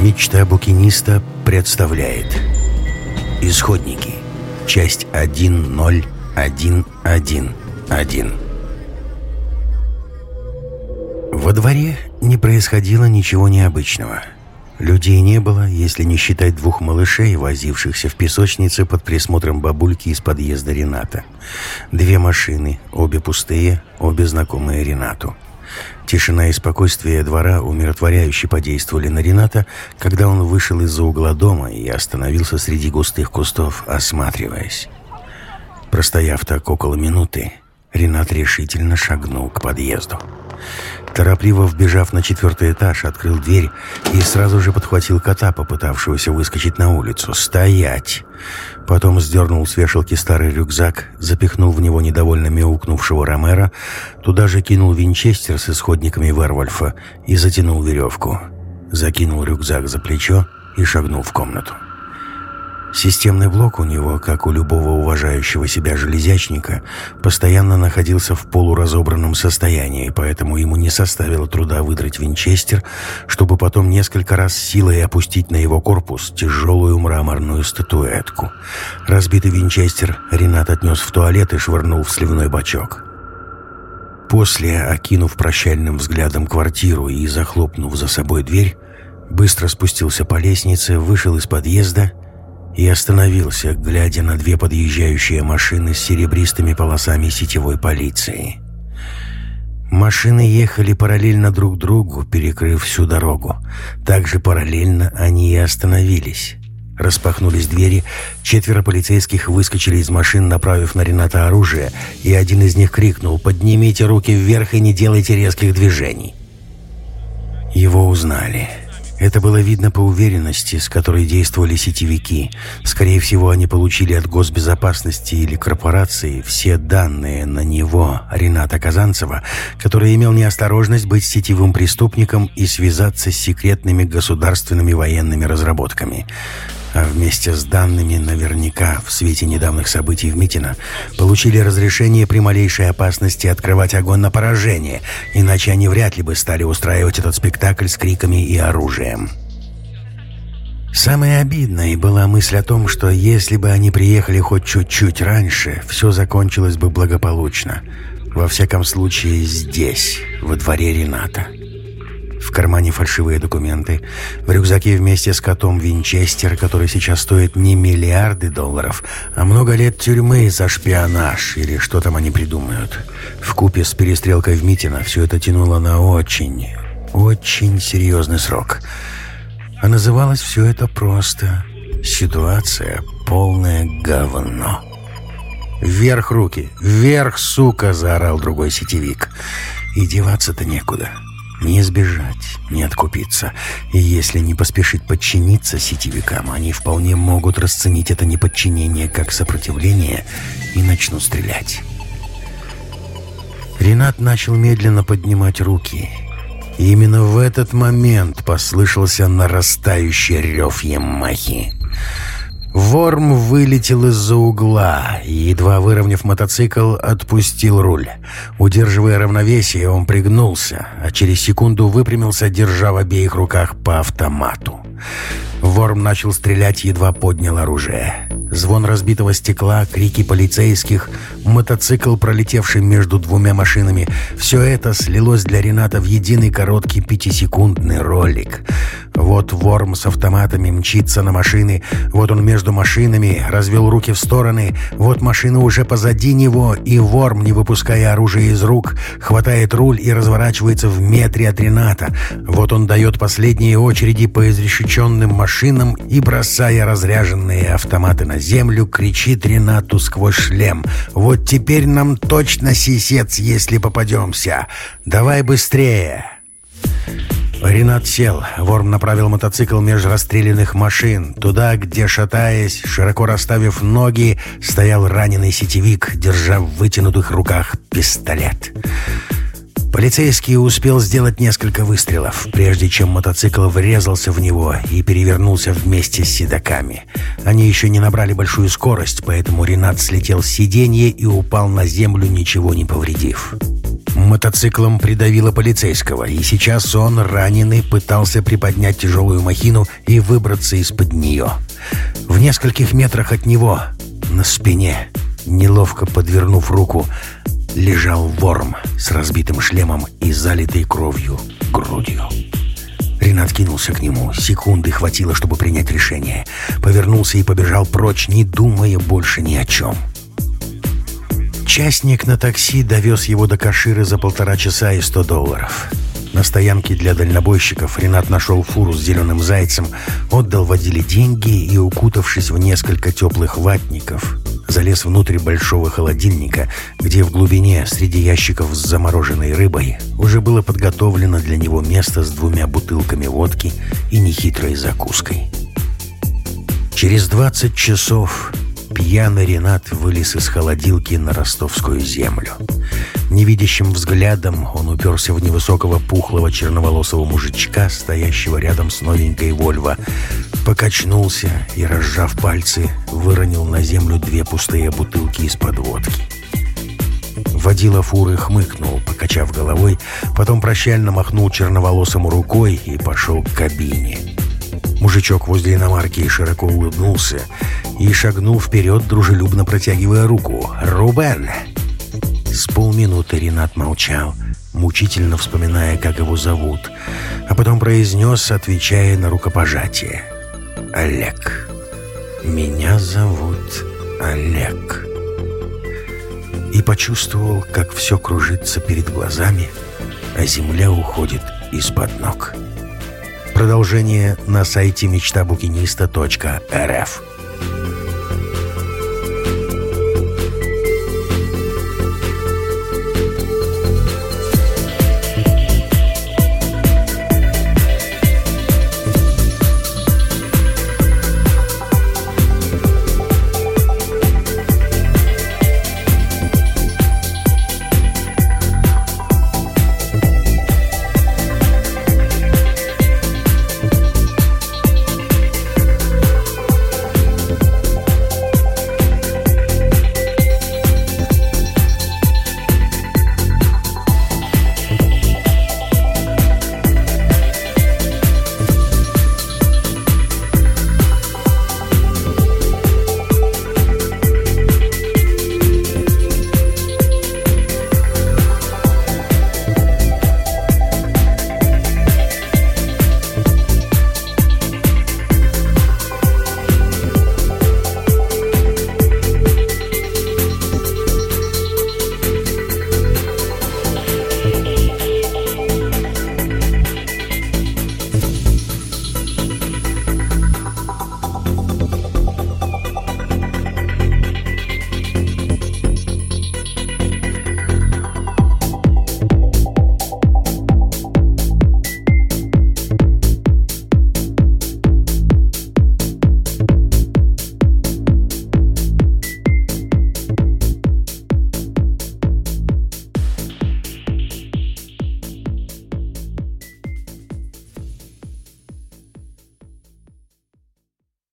Мечта букиниста представляет Исходники Часть 1.0.1.1.1 Во дворе не происходило ничего необычного. Людей не было, если не считать двух малышей, возившихся в песочнице под присмотром бабульки из подъезда Рената. Две машины, обе пустые, обе знакомые Ренату. Тишина и спокойствие двора умиротворяюще подействовали на Рената, когда он вышел из-за угла дома и остановился среди густых кустов, осматриваясь. Простояв так около минуты, Ренат решительно шагнул к подъезду. Торопливо вбежав на четвертый этаж, открыл дверь и сразу же подхватил кота, попытавшегося выскочить на улицу. «Стоять!» Потом сдернул с вешалки старый рюкзак, запихнул в него недовольно мяукнувшего Ромера, туда же кинул винчестер с исходниками Вервольфа и затянул веревку. Закинул рюкзак за плечо и шагнул в комнату. Системный блок у него, как у любого уважающего себя железячника, постоянно находился в полуразобранном состоянии, поэтому ему не составило труда выдрать винчестер, чтобы потом несколько раз силой опустить на его корпус тяжелую мраморную статуэтку. Разбитый винчестер Ренат отнес в туалет и швырнул в сливной бачок. После, окинув прощальным взглядом квартиру и захлопнув за собой дверь, быстро спустился по лестнице, вышел из подъезда и остановился, глядя на две подъезжающие машины с серебристыми полосами сетевой полиции. Машины ехали параллельно друг другу, перекрыв всю дорогу. Также параллельно они и остановились. Распахнулись двери, четверо полицейских выскочили из машин, направив на Рената оружие, и один из них крикнул «Поднимите руки вверх и не делайте резких движений». Его узнали. Это было видно по уверенности, с которой действовали сетевики. Скорее всего, они получили от госбезопасности или корпорации все данные на него, Рената Казанцева, который имел неосторожность быть сетевым преступником и связаться с секретными государственными военными разработками. А вместе с данными наверняка в свете недавних событий в Митино получили разрешение при малейшей опасности открывать огонь на поражение, иначе они вряд ли бы стали устраивать этот спектакль с криками и оружием. Самое обидное была мысль о том, что если бы они приехали хоть чуть-чуть раньше, все закончилось бы благополучно. Во всяком случае, здесь, во дворе Рената. Кармане фальшивые документы. В рюкзаке вместе с котом Винчестер, который сейчас стоит не миллиарды долларов, а много лет тюрьмы за шпионаж или что там они придумают. В купе с перестрелкой в Митино все это тянуло на очень, очень серьезный срок. А называлось все это просто «Ситуация полное говно». «Вверх руки! Вверх, сука!» — заорал другой сетевик. «И деваться-то некуда». Не сбежать, не откупиться. И если не поспешить подчиниться сетевикам, они вполне могут расценить это неподчинение как сопротивление и начнут стрелять. Ренат начал медленно поднимать руки. И именно в этот момент послышался нарастающий рев Ямахи. Ворм вылетел из-за угла и, едва выровняв мотоцикл, отпустил руль. Удерживая равновесие, он пригнулся, а через секунду выпрямился, держа в обеих руках по автомату. Ворм начал стрелять, едва поднял оружие. Звон разбитого стекла, крики полицейских, мотоцикл, пролетевший между двумя машинами — все это слилось для Рената в единый короткий пятисекундный ролик. Вот Ворм с автоматами мчится на машины, вот он между машинами, развел руки в стороны, вот машина уже позади него, и Ворм, не выпуская оружие из рук, хватает руль и разворачивается в метре от Рената. Вот он дает последние очереди по изрешеченным машинам и, бросая разряженные автоматы на землю, кричит Ренату сквозь шлем. «Вот теперь нам точно сисец, если попадемся! Давай быстрее!» Ренат сел. Ворм направил мотоцикл меж расстрелянных машин. Туда, где, шатаясь, широко расставив ноги, стоял раненый сетевик, держа в вытянутых руках пистолет. Полицейский успел сделать несколько выстрелов, прежде чем мотоцикл врезался в него и перевернулся вместе с седаками. Они еще не набрали большую скорость, поэтому Ренат слетел с сиденья и упал на землю, ничего не повредив. Мотоциклом придавило полицейского, и сейчас он, раненый, пытался приподнять тяжелую махину и выбраться из-под нее. В нескольких метрах от него, на спине, неловко подвернув руку, лежал ворм с разбитым шлемом и залитой кровью грудью. Ренат кинулся к нему. Секунды хватило, чтобы принять решение. Повернулся и побежал прочь, не думая больше ни о чем. Частник на такси довез его до Каширы за полтора часа и сто долларов. На стоянке для дальнобойщиков Ренат нашел фуру с зеленым зайцем, отдал водиле деньги и, укутавшись в несколько теплых ватников, залез внутрь большого холодильника, где в глубине, среди ящиков с замороженной рыбой, уже было подготовлено для него место с двумя бутылками водки и нехитрой закуской. Через 20 часов пьяный Ренат вылез из холодилки на ростовскую землю. Невидящим взглядом он уперся в невысокого пухлого черноволосого мужичка, стоящего рядом с новенькой «Вольво», покачнулся и, разжав пальцы, выронил на землю две пустые бутылки из-под водки. Водила фуры хмыкнул, покачав головой, потом прощально махнул черноволосому рукой и пошел к кабине. Мужичок возле иномарки широко улыбнулся и шагнул вперед, дружелюбно протягивая руку. «Рубен!» С полминуты Ренат молчал, мучительно вспоминая, как его зовут, а потом произнес, отвечая на рукопожатие. «Олег. Меня зовут Олег». И почувствовал, как все кружится перед глазами, а земля уходит из-под ног. Продолжение на сайте мечтабукиниста.рф